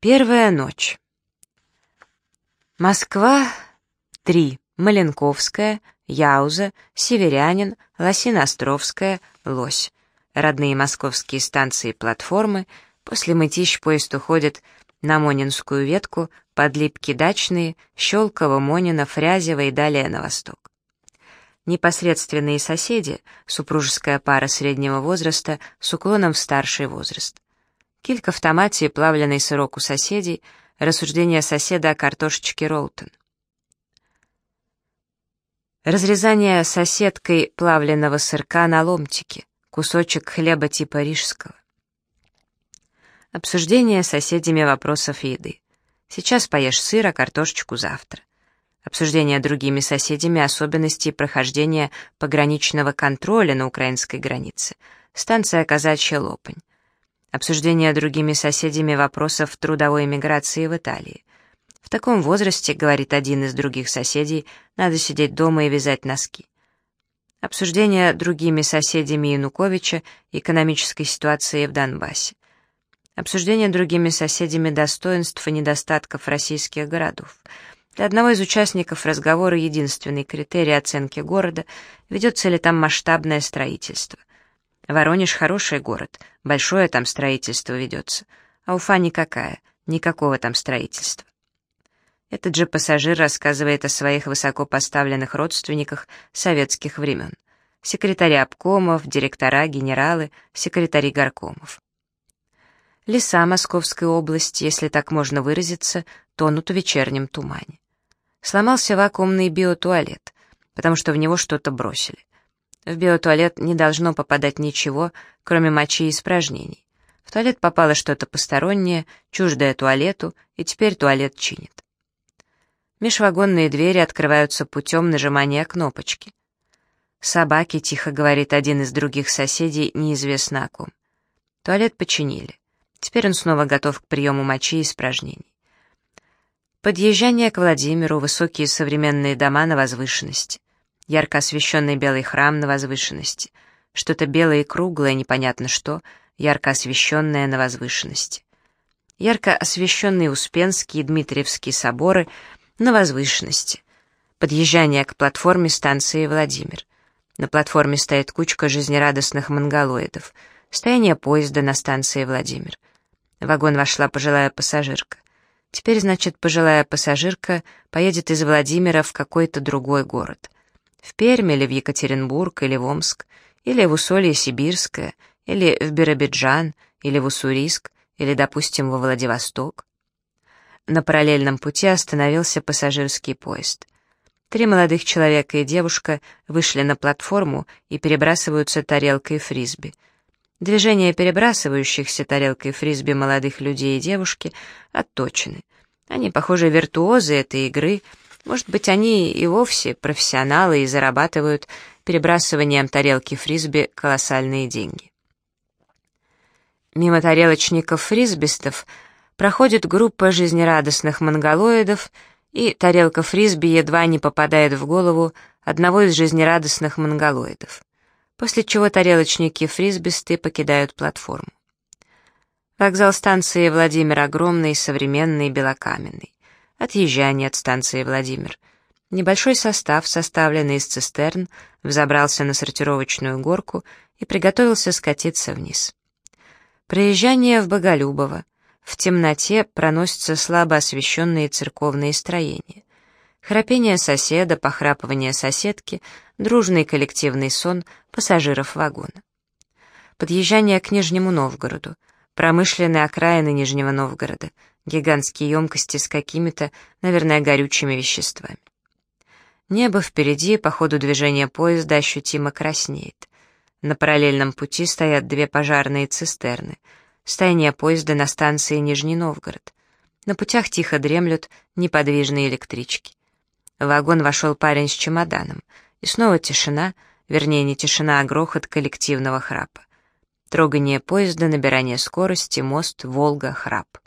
Первая ночь. Москва, 3. Маленковская, Яуза, Северянин, Лосино-Островская, Лось. Родные московские станции платформы. После мытищ поезд уходит на Монинскую ветку, подлипки дачные, Щелково, Монина, Фрязево и далее на восток. Непосредственные соседи, супружеская пара среднего возраста с уклоном в старший возраст. Киль к автомате, плавленый сырок у соседей, рассуждение соседа о картошечке Ролтон. Разрезание соседкой плавленного сырка на ломтики, кусочек хлеба типа рижского. Обсуждение с соседями вопросов еды. Сейчас поешь сыр, а картошечку завтра. Обсуждение другими соседями особенностей прохождения пограничного контроля на украинской границе. Станция Казачья Лопань обсуждение другими соседями вопросов трудовой миграции в Италии. В таком возрасте, говорит один из других соседей, надо сидеть дома и вязать носки. Обсуждение другими соседями Януковича экономической ситуации в Донбассе. Обсуждение другими соседями достоинств и недостатков российских городов. Для одного из участников разговора единственный критерий оценки города – ведется ли там масштабное строительство. Воронеж хороший город, большое там строительство ведется, а Уфа никакая, никакого там строительства. Этот же пассажир рассказывает о своих высокопоставленных родственниках советских времен. Секретари обкомов, директора, генералы, секретари горкомов. Леса Московской области, если так можно выразиться, тонут в вечернем тумане. Сломался вакуумный биотуалет, потому что в него что-то бросили. В биотуалет не должно попадать ничего, кроме мочи и испражнений. В туалет попало что-то постороннее, чуждое туалету, и теперь туалет чинит. Межвагонные двери открываются путем нажимания кнопочки. «Собаки», — тихо говорит один из других соседей, неизвестно о ком. Туалет починили. Теперь он снова готов к приему мочи и испражнений. Подъезжание к Владимиру, высокие современные дома на возвышенности ярко освещенный белый храм на возвышенности, что-то белое и круглое, непонятно что, ярко освещенное на возвышенности. Ярко освещенные Успенские и Дмитриевские соборы на возвышенности. Подъезжание к платформе станции Владимир. На платформе стоит кучка жизнерадостных монголоидов. Стояние поезда на станции Владимир. В вагон вошла пожилая пассажирка. Теперь, значит, пожилая пассажирка поедет из Владимира в какой-то другой город в Пермь или в Екатеринбург или в Омск, или в Усолье-Сибирское, или в Биробиджан, или в Уссурийск, или, допустим, во Владивосток. На параллельном пути остановился пассажирский поезд. Три молодых человека и девушка вышли на платформу и перебрасываются тарелкой фрисби. Движения перебрасывающихся тарелкой фрисби молодых людей и девушки отточены. Они, похоже, виртуозы этой игры — может быть, они и вовсе профессионалы и зарабатывают перебрасыванием тарелки фрисби колоссальные деньги. Мимо тарелочников фрисбистов проходит группа жизнерадостных монголоидов, и тарелка фрисби едва не попадает в голову одного из жизнерадостных монголоидов, после чего тарелочники фрисбисты покидают платформу. Вокзал станции Владимир огромный, современный, белокаменный. Отъезжание от станции Владимир. Небольшой состав, составленный из цистерн, взобрался на сортировочную горку и приготовился скатиться вниз. Проезжание в Боголюбово. В темноте проносятся слабо освещенные церковные строения. Храпение соседа, похрапывание соседки, дружный коллективный сон пассажиров вагона. Подъезжание к Нижнему Новгороду. Промышленные окраины Нижнего Новгорода — гигантские емкости с какими-то, наверное, горючими веществами. Небо впереди, по ходу движения поезда, ощутимо краснеет. На параллельном пути стоят две пожарные цистерны. Стояние поезда на станции Нижний Новгород. На путях тихо дремлют неподвижные электрички. В вагон вошел парень с чемоданом. И снова тишина, вернее, не тишина, а грохот коллективного храпа. Трогание поезда, набирание скорости, мост, Волга, храп.